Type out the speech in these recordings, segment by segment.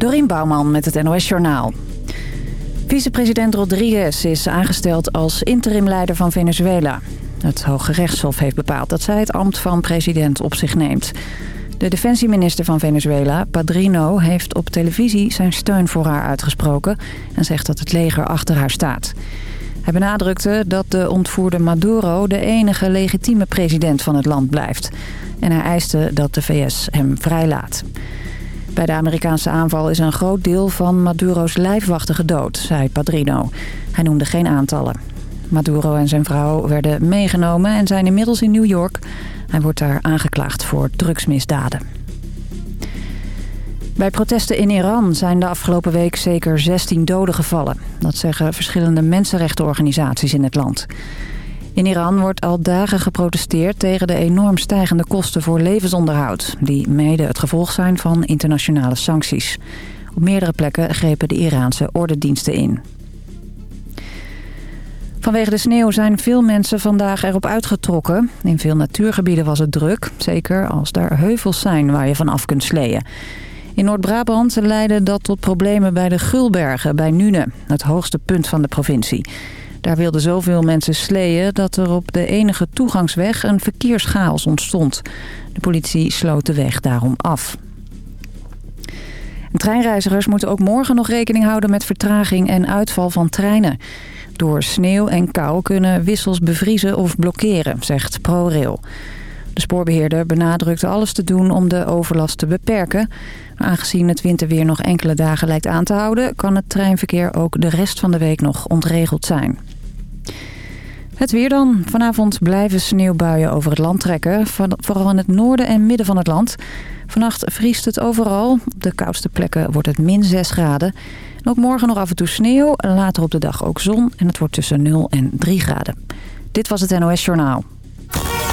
Dorien Bouwman met het NOS Journaal. Vicepresident Rodriguez is aangesteld als interimleider van Venezuela. Het Hoge Rechtshof heeft bepaald dat zij het ambt van president op zich neemt. De defensieminister van Venezuela, Padrino, heeft op televisie zijn steun voor haar uitgesproken... en zegt dat het leger achter haar staat. Hij benadrukte dat de ontvoerde Maduro de enige legitieme president van het land blijft. En hij eiste dat de VS hem vrijlaat. Bij de Amerikaanse aanval is een groot deel van Maduro's lijfwachten gedood, zei Padrino. Hij noemde geen aantallen. Maduro en zijn vrouw werden meegenomen en zijn inmiddels in New York. Hij wordt daar aangeklaagd voor drugsmisdaden. Bij protesten in Iran zijn de afgelopen week zeker 16 doden gevallen. Dat zeggen verschillende mensenrechtenorganisaties in het land. In Iran wordt al dagen geprotesteerd tegen de enorm stijgende kosten voor levensonderhoud... die mede het gevolg zijn van internationale sancties. Op meerdere plekken grepen de Iraanse ordendiensten in. Vanwege de sneeuw zijn veel mensen vandaag erop uitgetrokken. In veel natuurgebieden was het druk, zeker als er heuvels zijn waar je van af kunt sleeën. In Noord-Brabant leidde dat tot problemen bij de Gulbergen bij Nune, het hoogste punt van de provincie. Daar wilden zoveel mensen sleeën dat er op de enige toegangsweg een verkeerschaos ontstond. De politie sloot de weg daarom af. treinreizigers moeten ook morgen nog rekening houden met vertraging en uitval van treinen. Door sneeuw en kou kunnen wissels bevriezen of blokkeren, zegt ProRail. De spoorbeheerder benadrukte alles te doen om de overlast te beperken. aangezien het winterweer nog enkele dagen lijkt aan te houden... kan het treinverkeer ook de rest van de week nog ontregeld zijn. Het weer dan. Vanavond blijven sneeuwbuien over het land trekken. Vooral in het noorden en midden van het land. Vannacht vriest het overal. Op de koudste plekken wordt het min 6 graden. ook morgen nog af en toe sneeuw. Later op de dag ook zon. En het wordt tussen 0 en 3 graden. Dit was het NOS Journaal.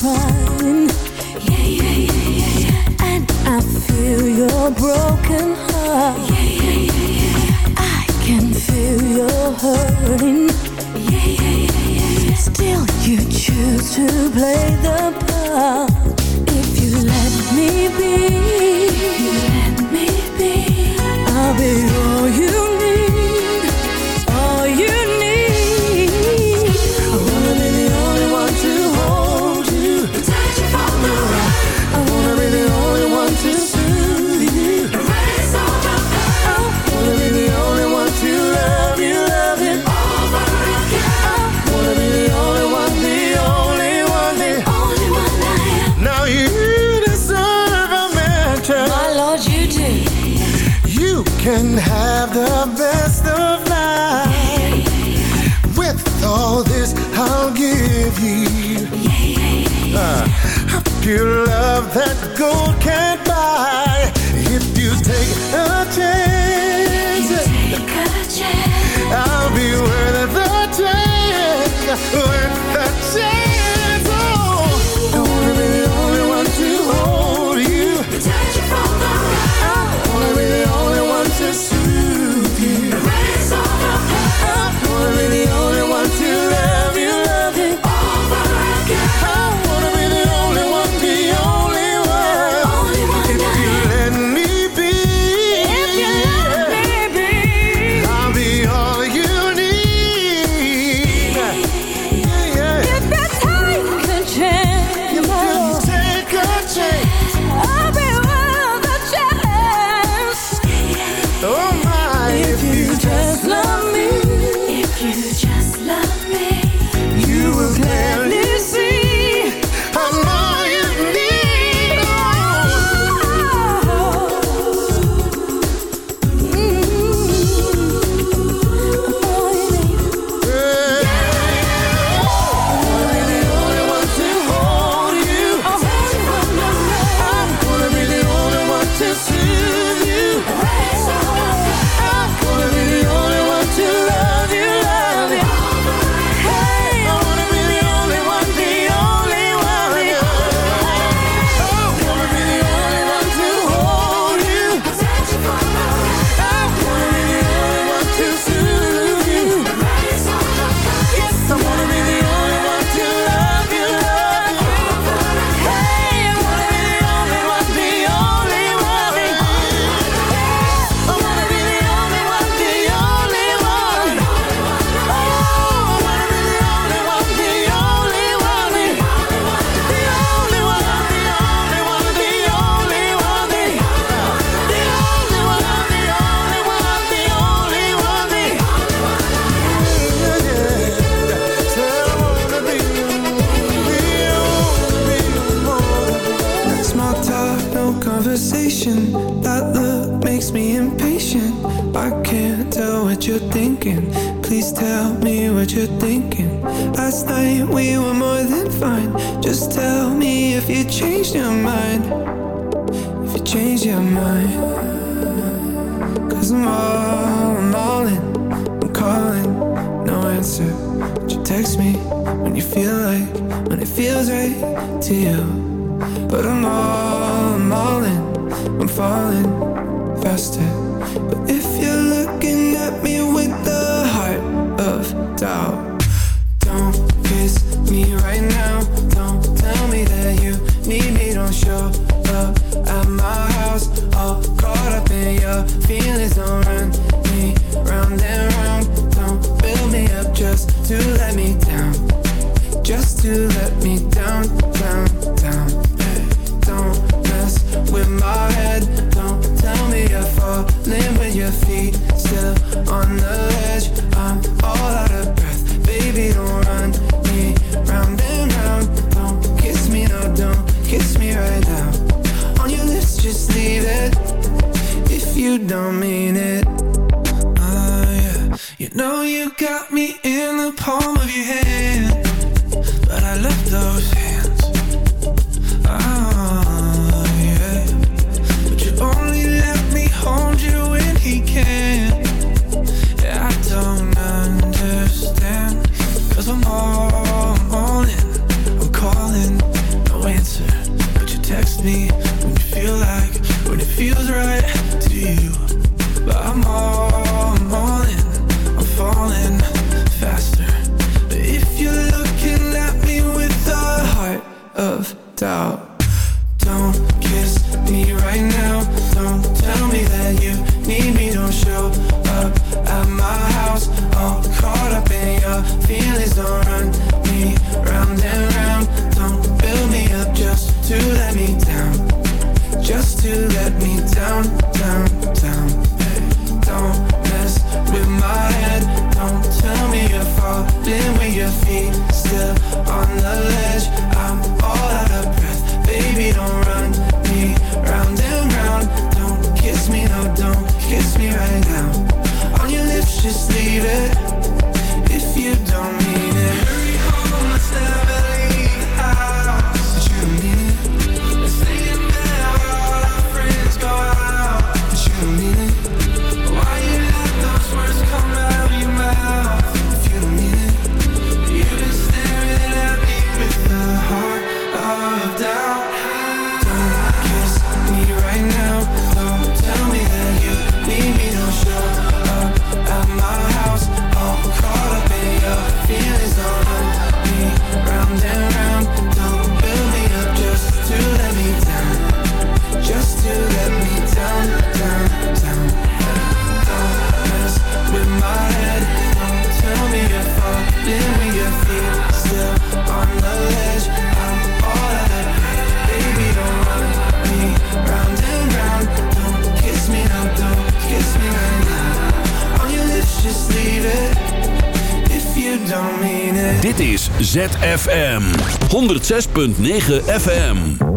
Crying. Yeah, yeah, yeah, yeah, yeah. And I feel your broken heart. Yeah, yeah, yeah, yeah, yeah. I can feel you're hurting. Yeah, yeah, yeah, yeah, yeah. Still, you choose to play the part. If you let me be, you let me be. I'll be all you feet still on the ledge I'm all out of breath, baby don't run me round and round. Don't kiss me, no don't kiss me right now. On your lips just leave it, if you don't mean it 106.9 FM.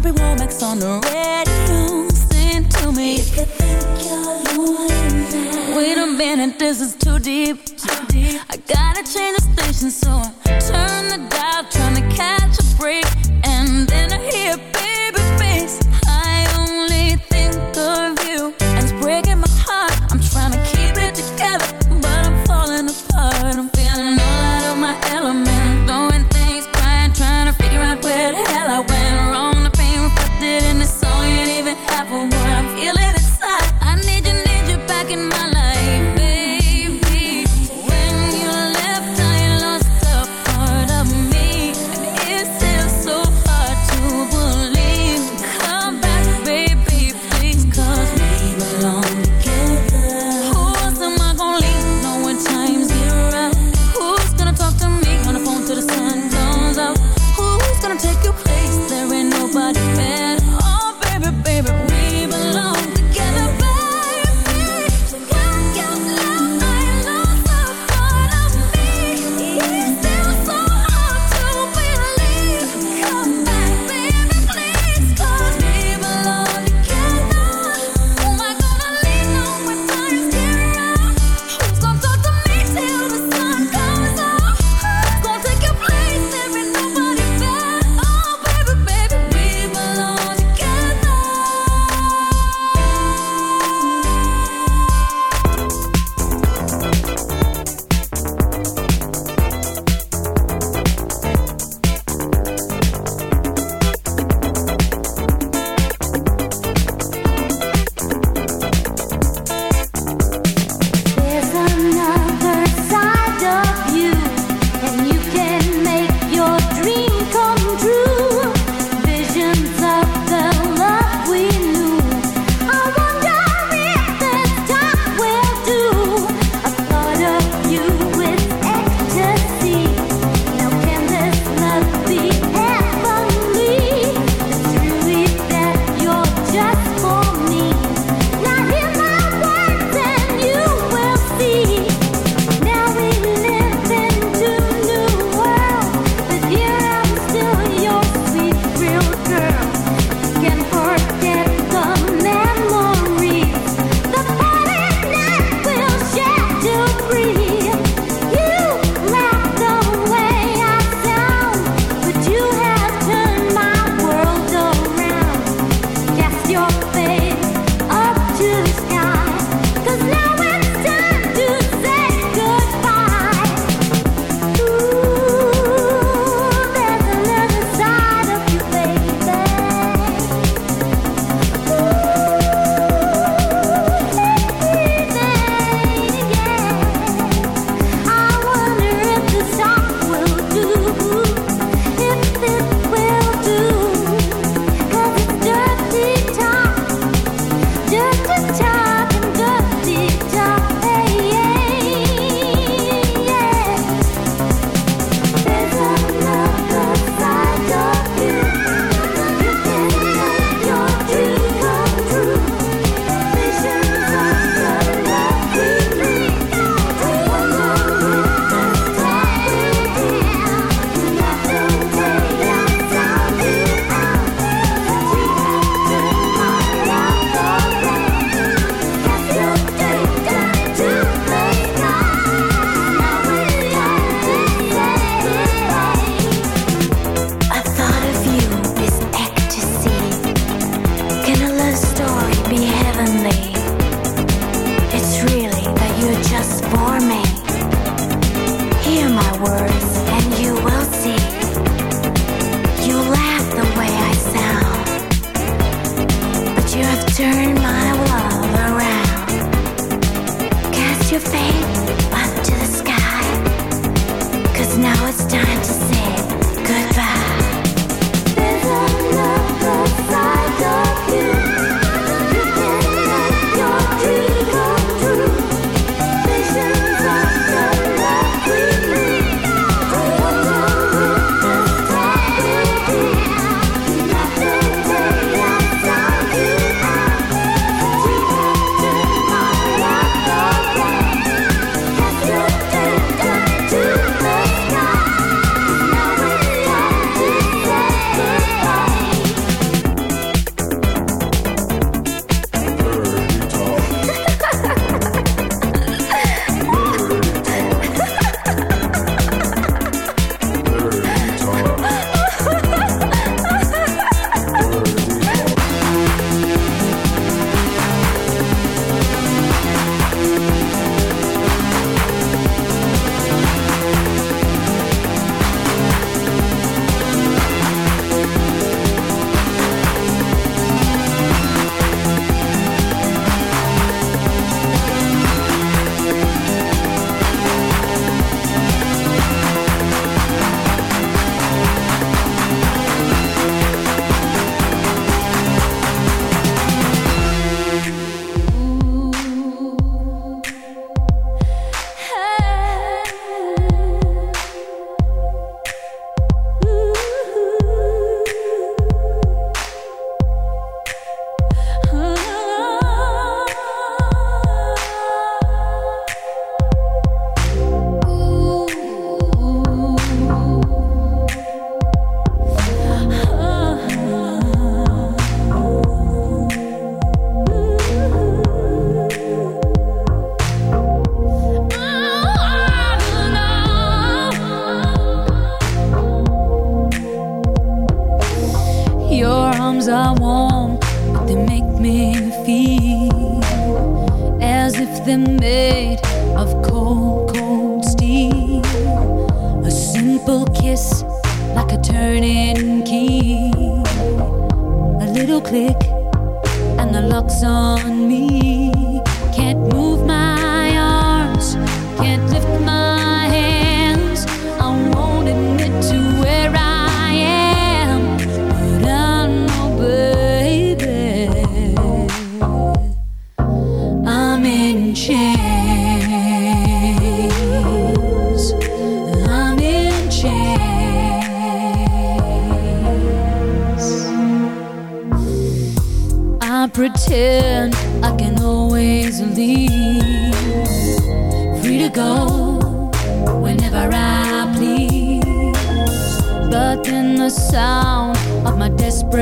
Bobby Womack's on the radio. Sing to me. If you think you're lonely now. Wait a minute, this is too deep. Too deep. I gotta change the station, so I turn the dial, trying to catch a break, and then I hear.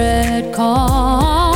red car.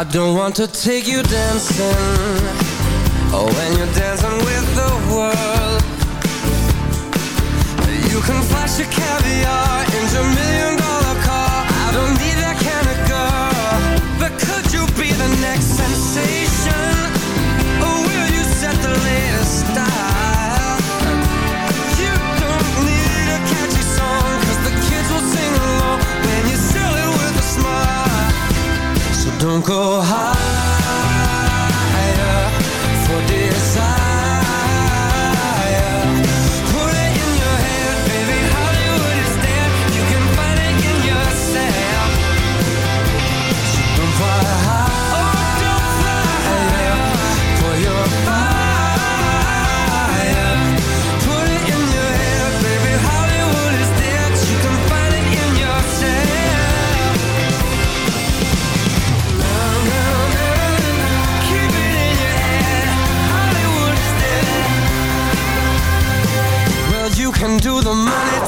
I don't want to take you dancing. Oh, when you're dancing with the world You can flash your caviar in your million dollar car. I don't need that kind of girl. But could you be the next go high. and do the money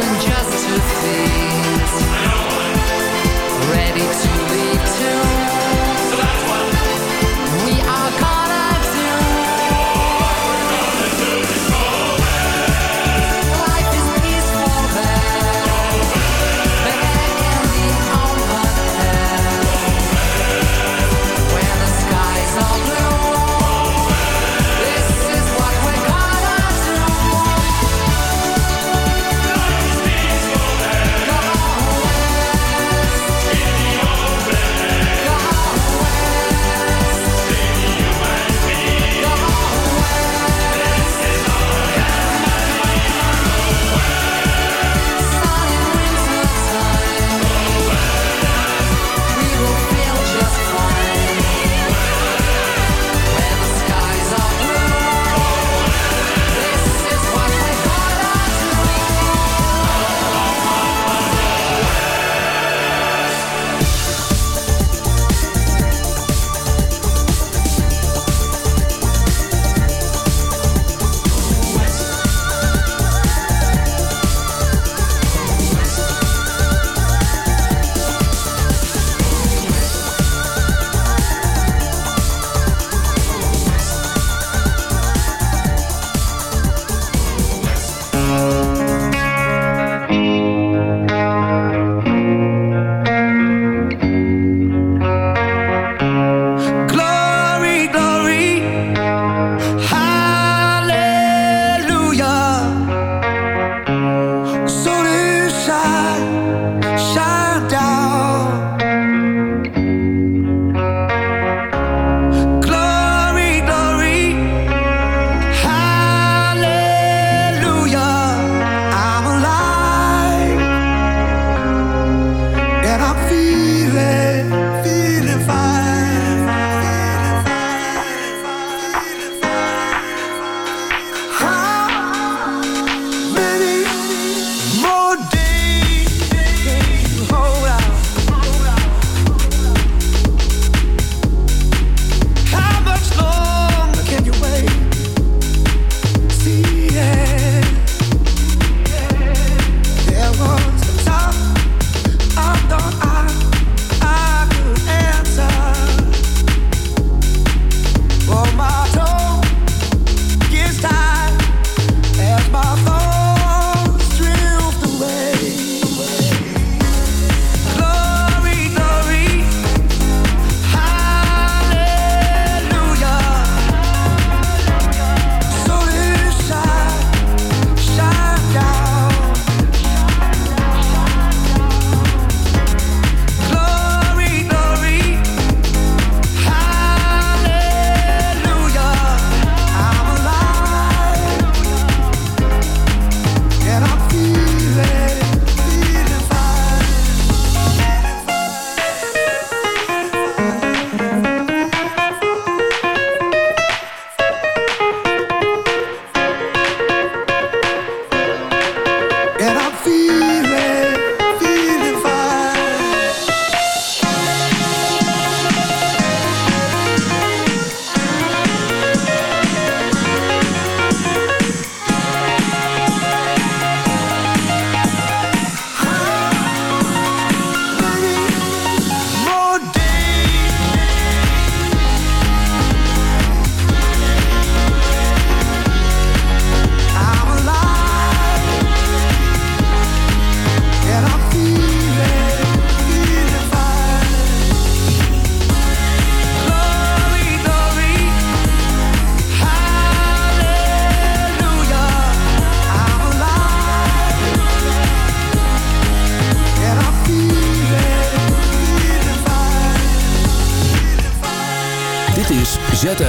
than just to see.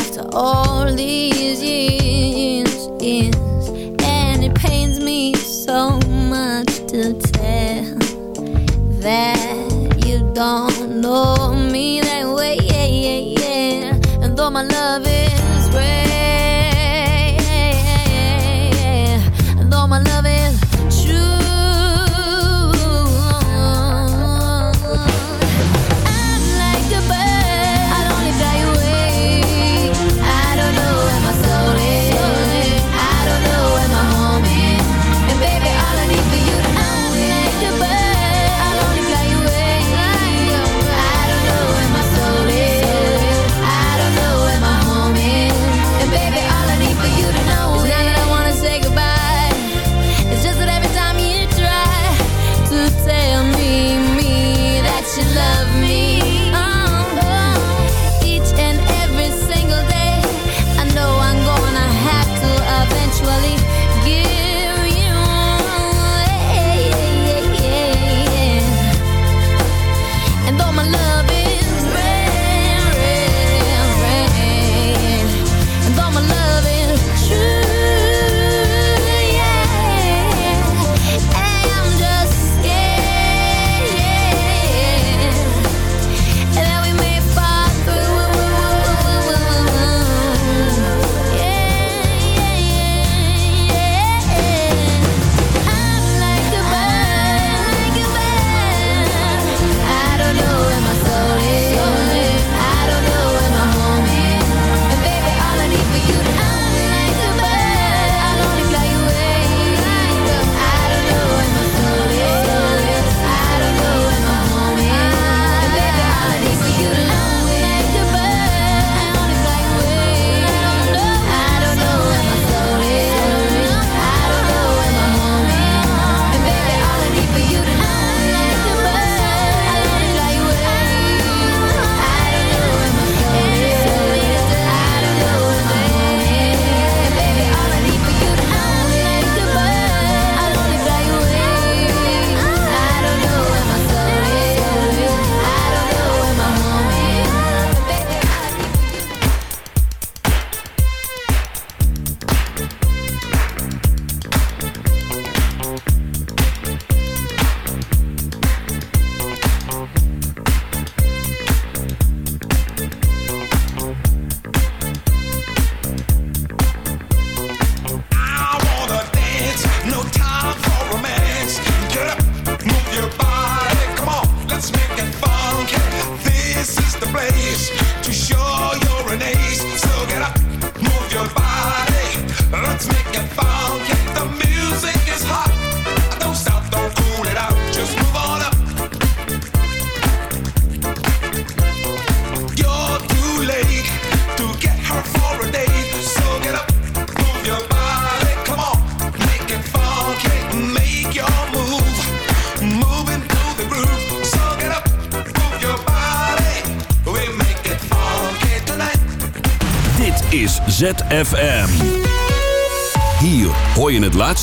after all these years, years, and it pains me so much to tell that you don't.